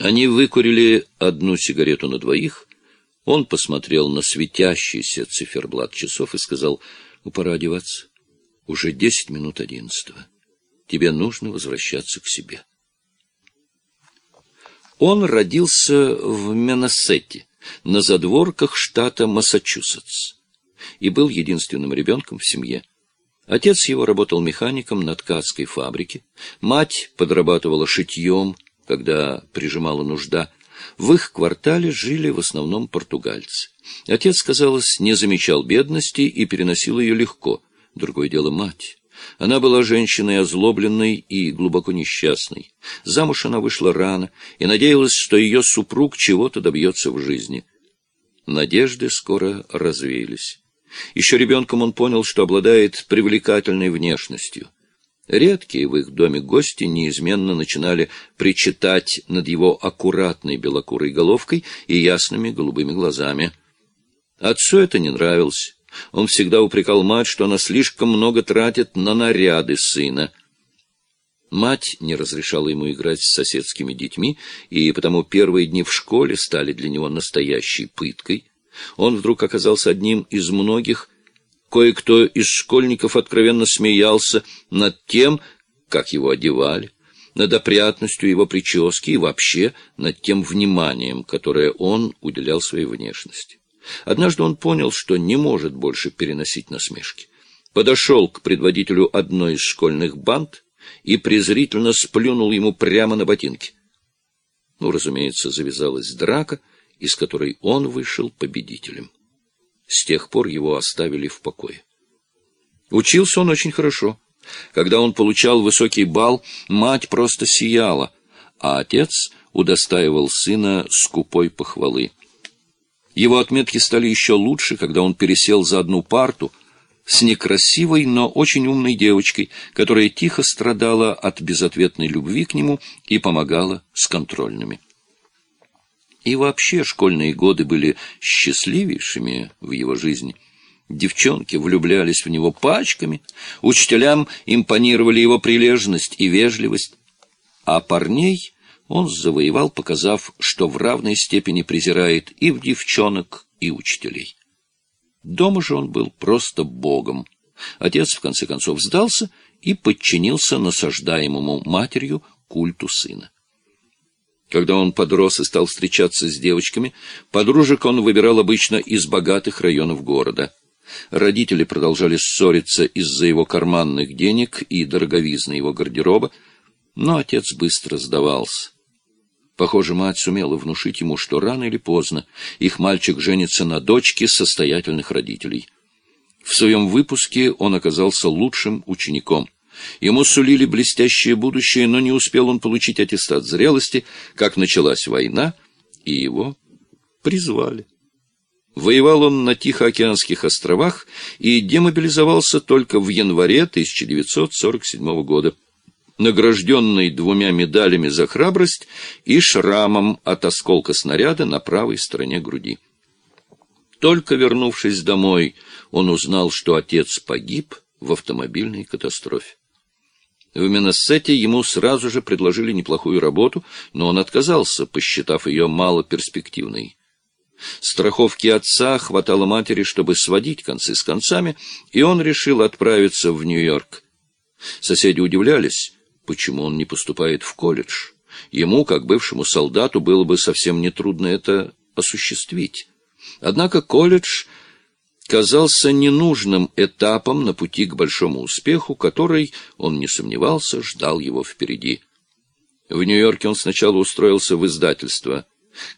Они выкурили одну сигарету на двоих. Он посмотрел на светящийся циферблат часов и сказал, «Ну, пора одеваться. Уже десять минут одиннадцатого. Тебе нужно возвращаться к себе». Он родился в Меннесете, на задворках штата Массачусетс, и был единственным ребенком в семье. Отец его работал механиком на ткацкой фабрике, мать подрабатывала шитьем, когда прижимала нужда. В их квартале жили в основном португальцы. Отец, казалось, не замечал бедности и переносил ее легко. Другое дело мать. Она была женщиной озлобленной и глубоко несчастной. Замуж она вышла рано и надеялась, что ее супруг чего-то добьется в жизни. Надежды скоро развеялись. Еще ребенком он понял, что обладает привлекательной внешностью — Редкие в их доме гости неизменно начинали причитать над его аккуратной белокурой головкой и ясными голубыми глазами. Отцу это не нравилось. Он всегда упрекал мать, что она слишком много тратит на наряды сына. Мать не разрешала ему играть с соседскими детьми, и потому первые дни в школе стали для него настоящей пыткой. Он вдруг оказался одним из многих, Кое-кто из школьников откровенно смеялся над тем, как его одевали, над опрятностью его прически и вообще над тем вниманием, которое он уделял своей внешности. Однажды он понял, что не может больше переносить насмешки. Подошел к предводителю одной из школьных банд и презрительно сплюнул ему прямо на ботинки. Ну, разумеется, завязалась драка, из которой он вышел победителем. С тех пор его оставили в покое. Учился он очень хорошо. Когда он получал высокий балл, мать просто сияла, а отец удостаивал сына скупой похвалы. Его отметки стали еще лучше, когда он пересел за одну парту с некрасивой, но очень умной девочкой, которая тихо страдала от безответной любви к нему и помогала с контрольными. И вообще школьные годы были счастливейшими в его жизни. Девчонки влюблялись в него пачками, учителям импонировали его прилежность и вежливость, а парней он завоевал, показав, что в равной степени презирает и в девчонок, и учителей. Дома же он был просто богом. Отец, в конце концов, сдался и подчинился насаждаемому матерью культу сына. Когда он подрос и стал встречаться с девочками, подружек он выбирал обычно из богатых районов города. Родители продолжали ссориться из-за его карманных денег и дороговизны его гардероба, но отец быстро сдавался. Похоже, мать сумела внушить ему, что рано или поздно их мальчик женится на дочке состоятельных родителей. В своем выпуске он оказался лучшим учеником — Ему сулили блестящее будущее, но не успел он получить аттестат зрелости, как началась война, и его призвали. Воевал он на Тихоокеанских островах и демобилизовался только в январе 1947 года, награжденный двумя медалями за храбрость и шрамом от осколка снаряда на правой стороне груди. Только вернувшись домой, он узнал, что отец погиб в автомобильной катастрофе. В Миннесете ему сразу же предложили неплохую работу, но он отказался, посчитав ее малоперспективной. Страховки отца хватало матери, чтобы сводить концы с концами, и он решил отправиться в Нью-Йорк. Соседи удивлялись, почему он не поступает в колледж. Ему, как бывшему солдату, было бы совсем нетрудно это осуществить. Однако колледж казался ненужным этапом на пути к большому успеху, который, он не сомневался, ждал его впереди. В Нью-Йорке он сначала устроился в издательство.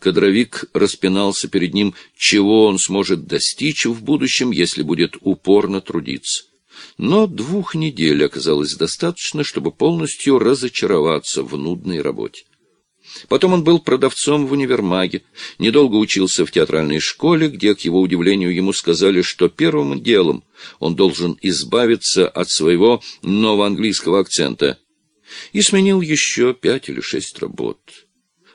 Кадровик распинался перед ним, чего он сможет достичь в будущем, если будет упорно трудиться. Но двух недель оказалось достаточно, чтобы полностью разочароваться в нудной работе. Потом он был продавцом в универмаге, недолго учился в театральной школе, где, к его удивлению, ему сказали, что первым делом он должен избавиться от своего новоанглийского акцента, и сменил еще пять или шесть работ.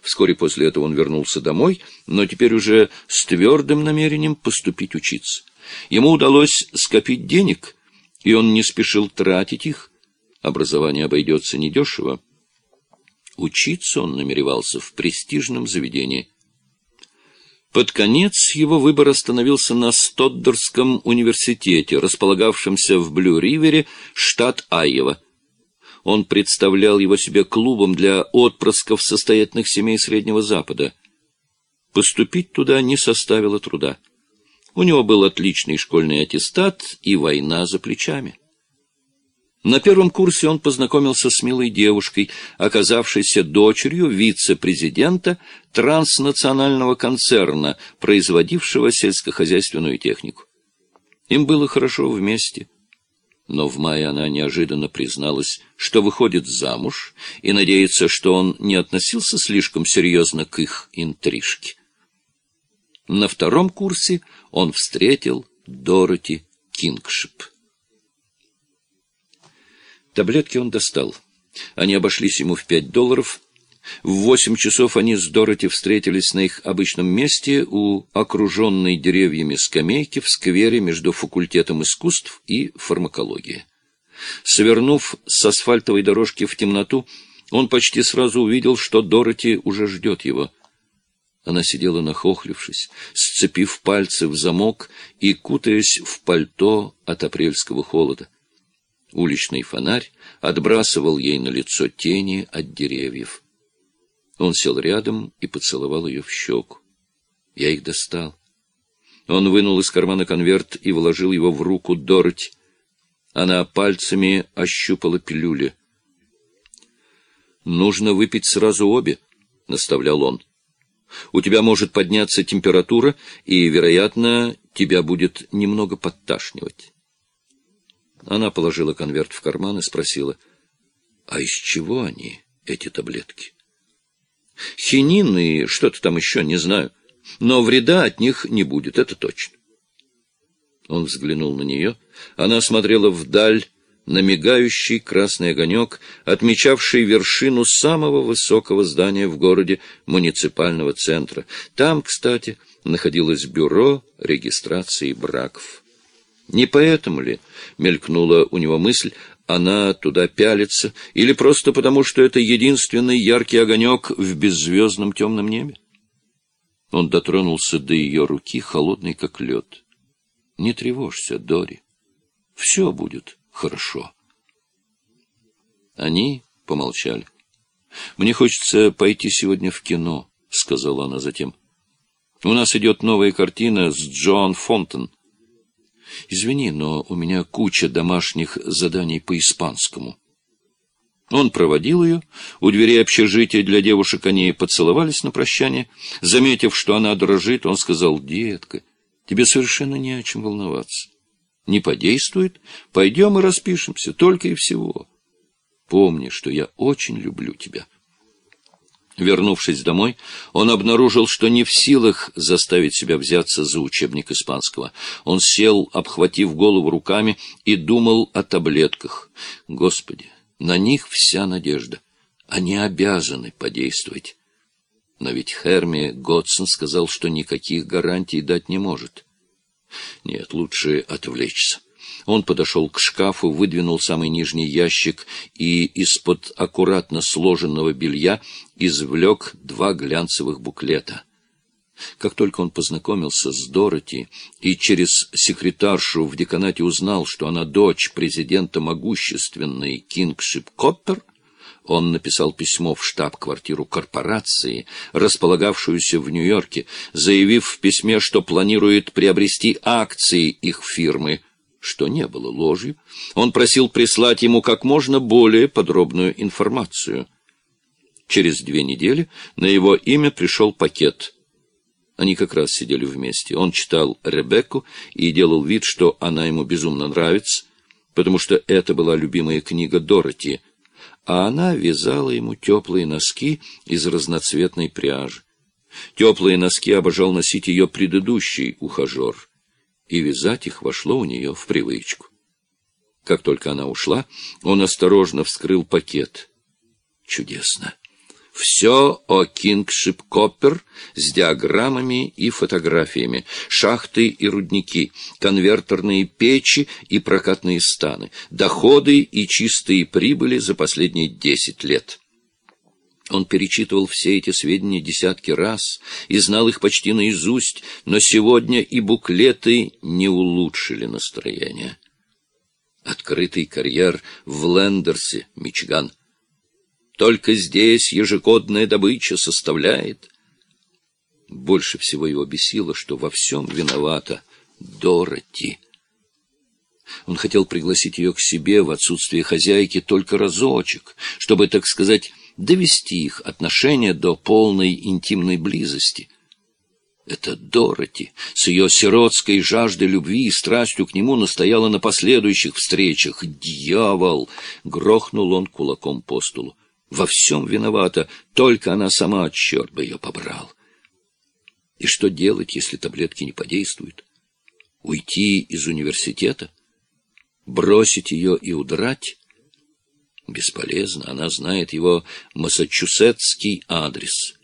Вскоре после этого он вернулся домой, но теперь уже с твердым намерением поступить учиться. Ему удалось скопить денег, и он не спешил тратить их. Образование обойдется недешево. Учиться он намеревался в престижном заведении. Под конец его выбор остановился на Стоддерском университете, располагавшемся в Блю-Ривере, штат Айова. Он представлял его себе клубом для отпрысков состоятельных семей Среднего Запада. Поступить туда не составило труда. У него был отличный школьный аттестат и война за плечами. На первом курсе он познакомился с милой девушкой, оказавшейся дочерью вице-президента транснационального концерна, производившего сельскохозяйственную технику. Им было хорошо вместе. Но в мае она неожиданно призналась, что выходит замуж и надеется, что он не относился слишком серьезно к их интрижке. На втором курсе он встретил Дороти Кингшип. Таблетки он достал. Они обошлись ему в пять долларов. В восемь часов они с Дороти встретились на их обычном месте у окруженной деревьями скамейки в сквере между факультетом искусств и фармакологии. Свернув с асфальтовой дорожки в темноту, он почти сразу увидел, что Дороти уже ждет его. Она сидела нахохлившись, сцепив пальцы в замок и кутаясь в пальто от апрельского холода. Уличный фонарь отбрасывал ей на лицо тени от деревьев. Он сел рядом и поцеловал ее в щеку. Я их достал. Он вынул из кармана конверт и вложил его в руку Дороти. Она пальцами ощупала пилюли. «Нужно выпить сразу обе», — наставлял он. «У тебя может подняться температура, и, вероятно, тебя будет немного подташнивать». Она положила конверт в карман и спросила, «А из чего они, эти таблетки?» «Хинин и что-то там еще, не знаю. Но вреда от них не будет, это точно». Он взглянул на нее. Она смотрела вдаль, на мигающий красный огонек, отмечавший вершину самого высокого здания в городе муниципального центра. Там, кстати, находилось бюро регистрации браков. Не поэтому ли, мелькнула у него мысль, она туда пялится, или просто потому, что это единственный яркий огонек в беззвездном темном небе? Он дотронулся до ее руки, холодной как лед. Не тревожься, Дори. Все будет хорошо. Они помолчали. «Мне хочется пойти сегодня в кино», — сказала она затем. «У нас идет новая картина с Джоан Фонтен. Извини, но у меня куча домашних заданий по испанскому. Он проводил ее. У дверей общежития для девушек они поцеловались на прощание. Заметив, что она дрожит, он сказал, «Детка, тебе совершенно не о чем волноваться. Не подействует? Пойдем и распишемся, только и всего. Помни, что я очень люблю тебя». Вернувшись домой, он обнаружил, что не в силах заставить себя взяться за учебник испанского. Он сел, обхватив голову руками, и думал о таблетках. Господи, на них вся надежда. Они обязаны подействовать. Но ведь Херми Готсон сказал, что никаких гарантий дать не может. Нет, лучше отвлечься. Он подошел к шкафу, выдвинул самый нижний ящик и из-под аккуратно сложенного белья извлек два глянцевых буклета. Как только он познакомился с Дороти и через секретаршу в деканате узнал, что она дочь президента могущественной Кингшип Коппер, он написал письмо в штаб-квартиру корпорации, располагавшуюся в Нью-Йорке, заявив в письме, что планирует приобрести акции их фирмы – что не было ложью, он просил прислать ему как можно более подробную информацию. Через две недели на его имя пришел пакет. Они как раз сидели вместе. Он читал Ребекку и делал вид, что она ему безумно нравится, потому что это была любимая книга Дороти, а она вязала ему теплые носки из разноцветной пряжи. Теплые носки обожал носить ее предыдущий ухажер — и вязать их вошло у нее в привычку. Как только она ушла, он осторожно вскрыл пакет. Чудесно. Все о Кингшип Коппер с диаграммами и фотографиями, шахты и рудники, конвертерные печи и прокатные станы, доходы и чистые прибыли за последние десять лет. Он перечитывал все эти сведения десятки раз и знал их почти наизусть, но сегодня и буклеты не улучшили настроение. Открытый карьер в Лендерсе, Мичиган. Только здесь ежегодная добыча составляет. Больше всего его бесило, что во всем виновата Дороти. Он хотел пригласить ее к себе в отсутствие хозяйки только разочек, чтобы, так сказать, довести их отношения до полной интимной близости. Это Дороти с ее сиротской жаждой любви и страстью к нему настояла на последующих встречах. «Дьявол!» — грохнул он кулаком по столу. «Во всем виновата, только она сама, черт бы ее побрал!» И что делать, если таблетки не подействуют? Уйти из университета? Бросить ее и удрать? Бесполезно, она знает его массачусетский адрес.